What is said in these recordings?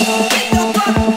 you no one.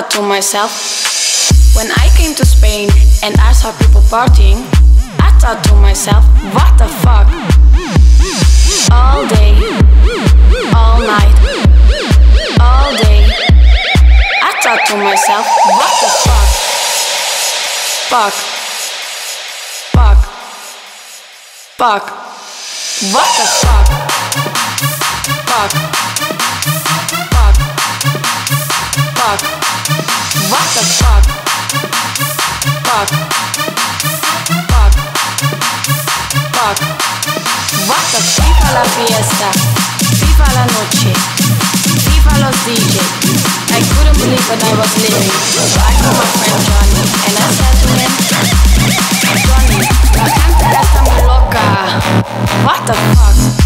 Thought to myself, when I came to Spain and I saw people partying, I thought to myself, what the fuck? All day, all night, all day. I thought to myself, what the fuck? Fuck. Fuck. Fuck. What the fuck? Fuck. Fuck. Fuck. What the fuck? Fuck. Fuck. Fuck. What the Viva la fiesta. Viva la noche. Viva los DJ. I couldn't believe what I was living. So I called my friend Johnny and I said to him, Johnny, la gente está muy loca. What the fuck?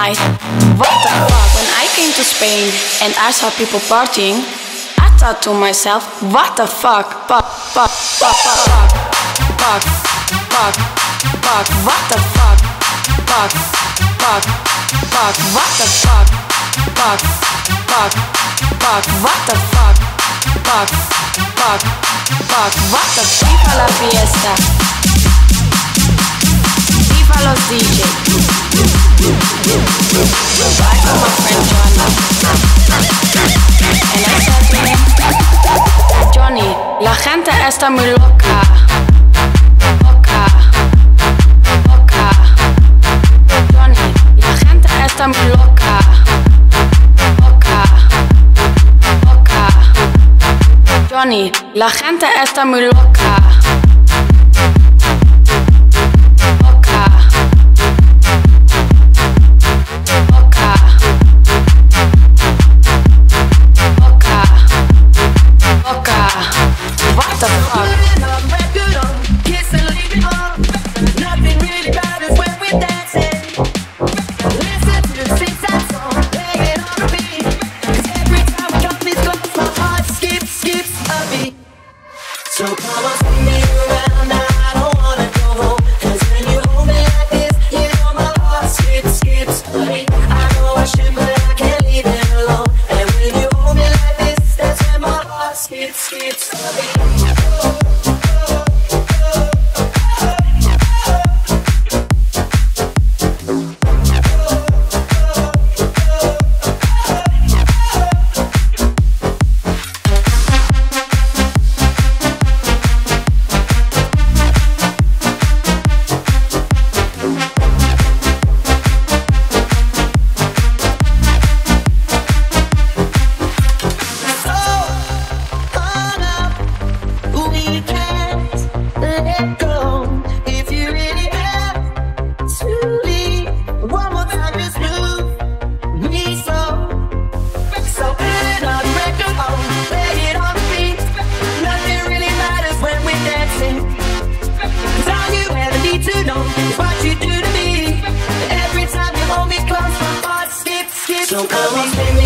Fuck. I. What the fuck? When I came to Spain and I saw people partying, I thought to myself, what the fuck? Fuck. Fuck. Fuck. Fuck. Fuck. Fuck. Fuck. What the fuck? Fuck. Fuck. Fuck. What the fuck? Fuck. Fuck. Fuck. What the fuck? Fuck. Fuck. Fuck. What the Viva la fiesta. Los DJ. Johnny. Johnny, la gente está muy loca. Loca. Loca. Johnny, la gente está muy loca. Loca. Loca. Johnny, la gente está muy. Loca. no colors.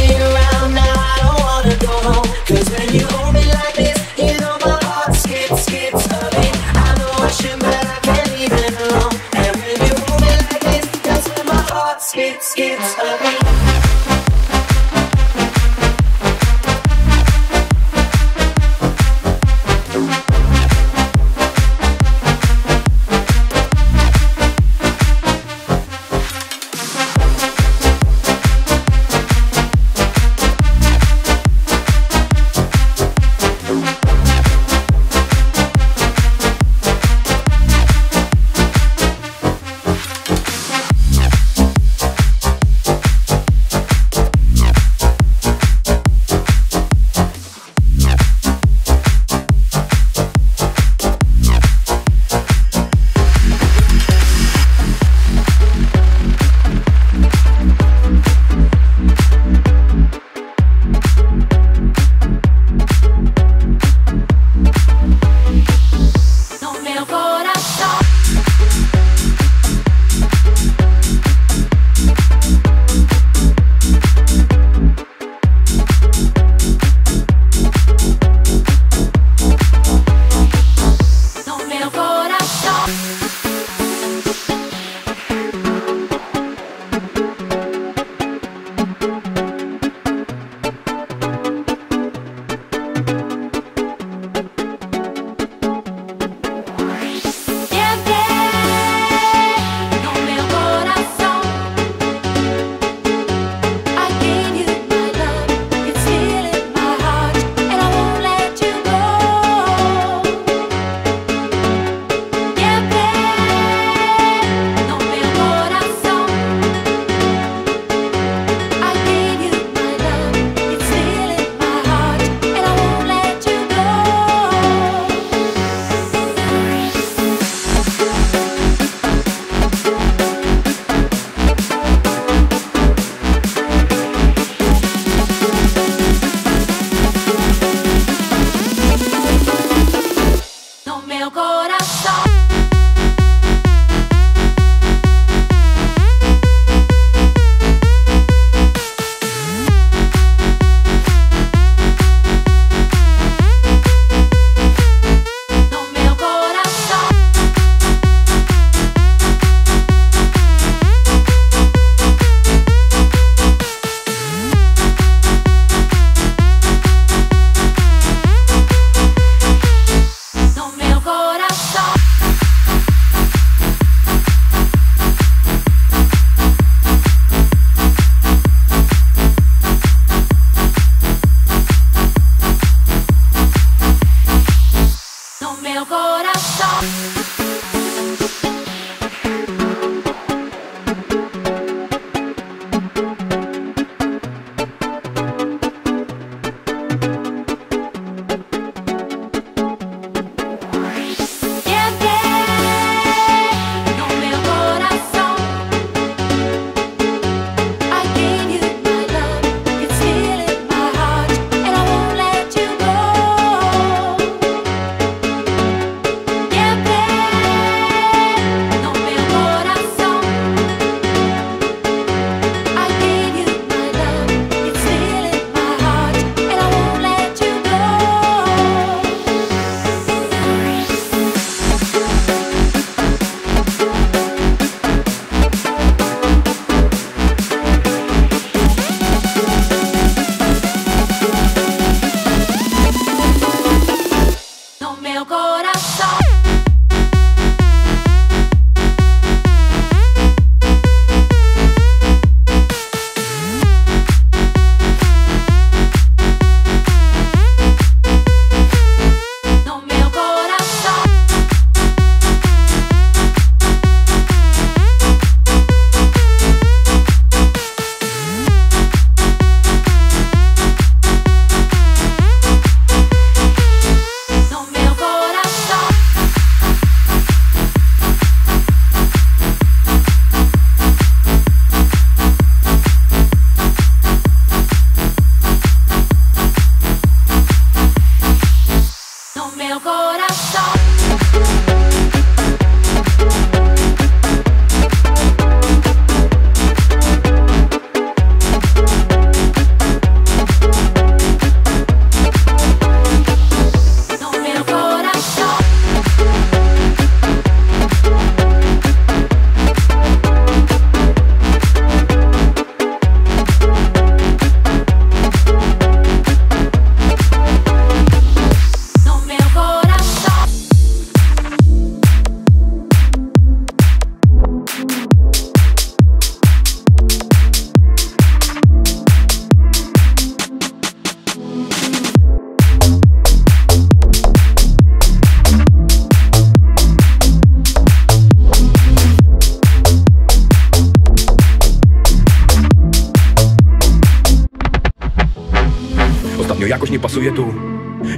Ostatnio jakoś nie pasuje tu.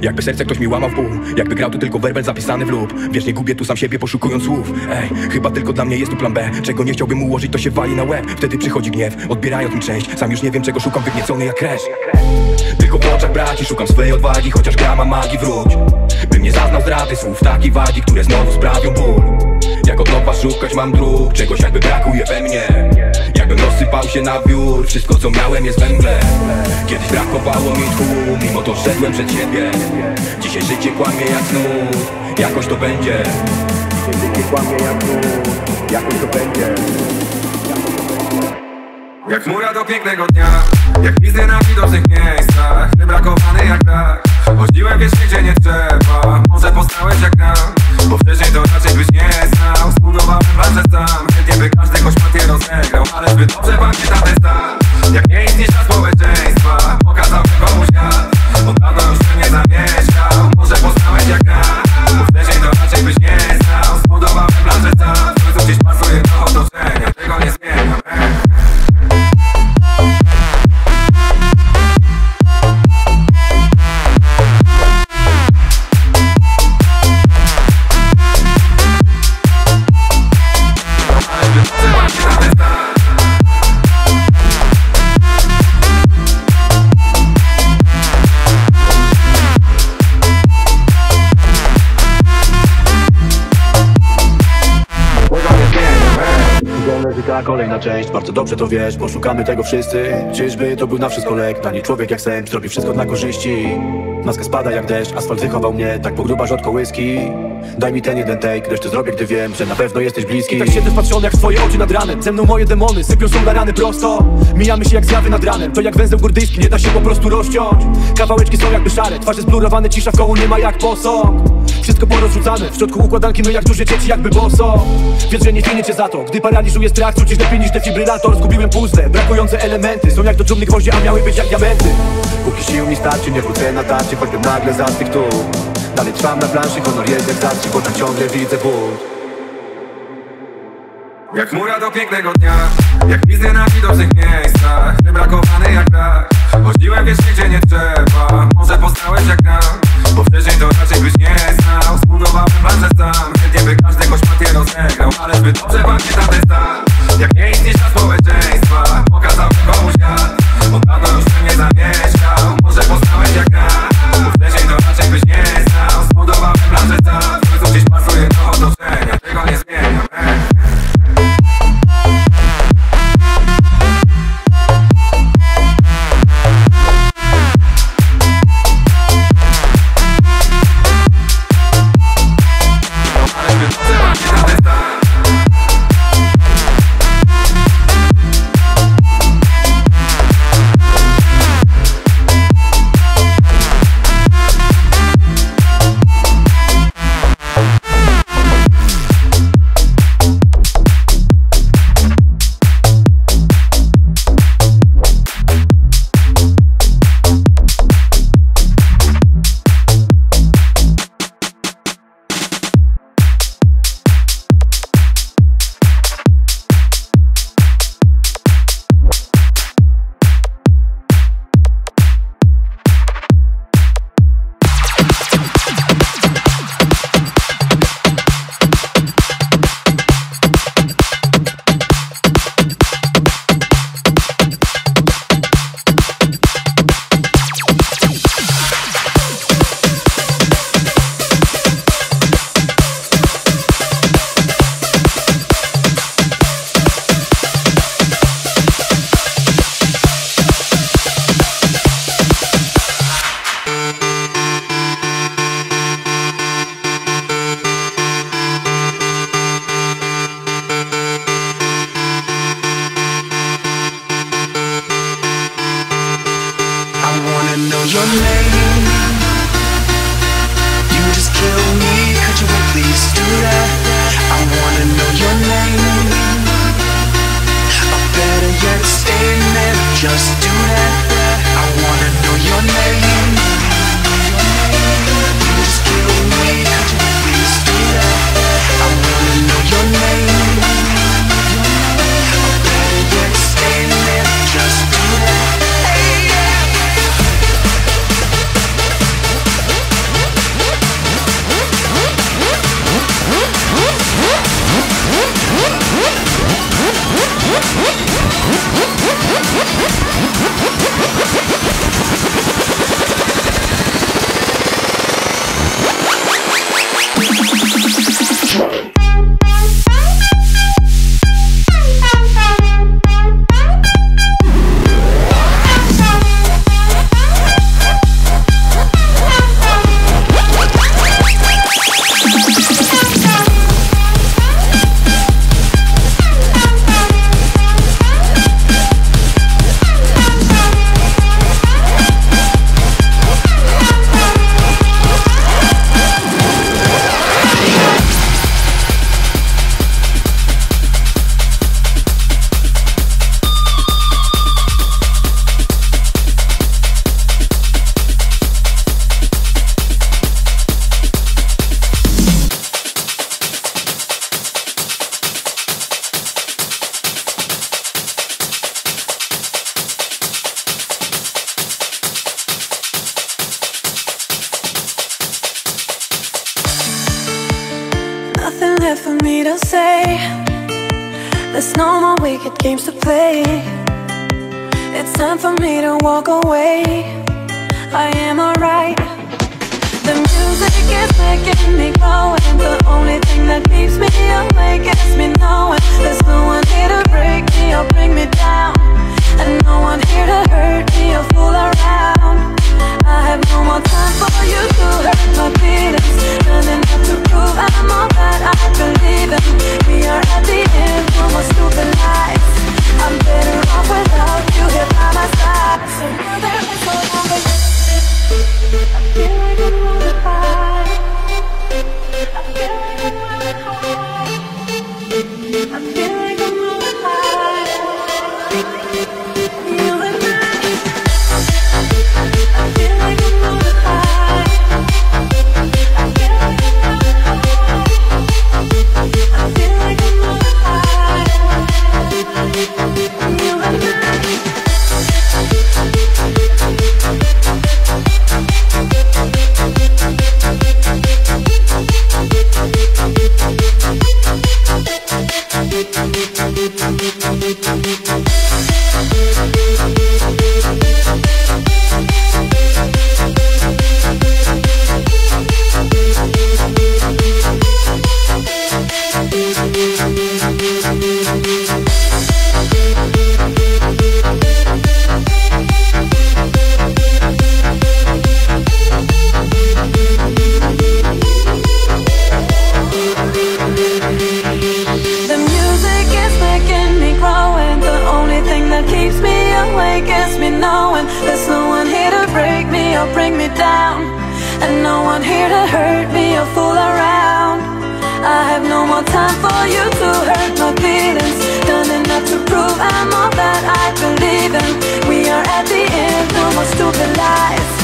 Jakby serce ktoś mi łamał w pół Jakby grał tu tylko werbel zapisany w lub. Wiesz, nie gubię tu sam siebie poszukując słów. Ej, chyba tylko dla mnie jest tu plan B. Czego nie chciałbym ułożyć, to się wali na łeb. Wtedy przychodzi gniew, odbierając mi część. Sam już nie wiem, czego szukam, wygniecony jak kresz Tylko w oczach braci szukam swojej odwagi Chociaż grama magii wróć. Bym nie zaznał zdrady słów takiej wagi Które znowu sprawią ból. Jak od nowa szukać mam dróg Czegoś jakby brakuje we mnie Jakbym rozsypał się na wiór Wszystko co miałem jest węgle Kiedyś brakowało mi tchu Mimo to szedłem przed siebie. Dzisiaj życie kłamie jak znów Jakoś to będzie. Życie kłamie jak znów Jakoś to będzie. Jak chmura do pięknego dnia Jak wizję na widocznych miejscach Wybrakowany jak tak Chodziłem wiecznie gdzie nie trzeba Może poznałeś jak nam Bo wcześniej to raczej byś nie znał. Zbudowałem walce sam Chętnie by każdy choć partię rozegrał Ale zbyt dobrze pamiętam ten stan. Jak nie istniesz dla społeczeństwa Pokazał się dobrze to wiesz, poszukamy tego wszyscy. Czyżby to był na wszystko lek? Niej człowiek jak sen, zrobi wszystko dla korzyści Maska spada jak deszcz, asfalt wychował mnie Tak pogrubasz od kołyski Daj mi ten jeden take, resztę zrobię gdy wiem Że na pewno jesteś bliski. Tak siedzę wpatrzony jak w twoje oczy nad ranem. Ze mną moje demony, sypią są na rany prosto. Mijamy się jak zjawy nad ranem. To jak węzeł górdyjski, nie da się po prostu rozciąć. Kawałeczki są jakby szare, twarze zblurowane Cisza w koło nie ma jak posąg. Wszystko porozrzucane, w środku układanki my jak duże dzieci jakby boso. Wiesz, że nie cenię cię za to, gdy paraliżuje strach Czuć lepiej niż defibrylator, zgubiłem puzzle Brakujące elementy, są jak do trumny gwoździe, a miały być jak diamenty. Póki sił mi starczy, nie wrócę na tarczy Choćbym nagle zastygł tu. Dalej trwam na planszy, honor jest jak zastrzyk Bo tak ciągle widzę ból Jak chmura do pięknego dnia Jak wizję na widocznych miejscach Wybrakowany jak tak Chodziłem wiecznie gdzie nie trzeba Może poznałeś jak nam Bo wcześniej to raczej byś nie znał. Zbudowałem planszę sam Chętnie by każdy choć partię rozegrał. Ale zbyt dobrze pamiętam ten stan. Jak nie istniesz dla społeczeństwa Pokazał się komuś ja Od dawna już nie zamieszkał. Może poznałeś jak ja Byś nie znał Zbudowałem planszę sam W końcu gdzieś pasuje do otoczenia Tego nie zmieniam ej. am all that I believe in. We are at the end, no more stupid lies